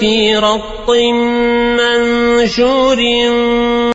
في رق منشور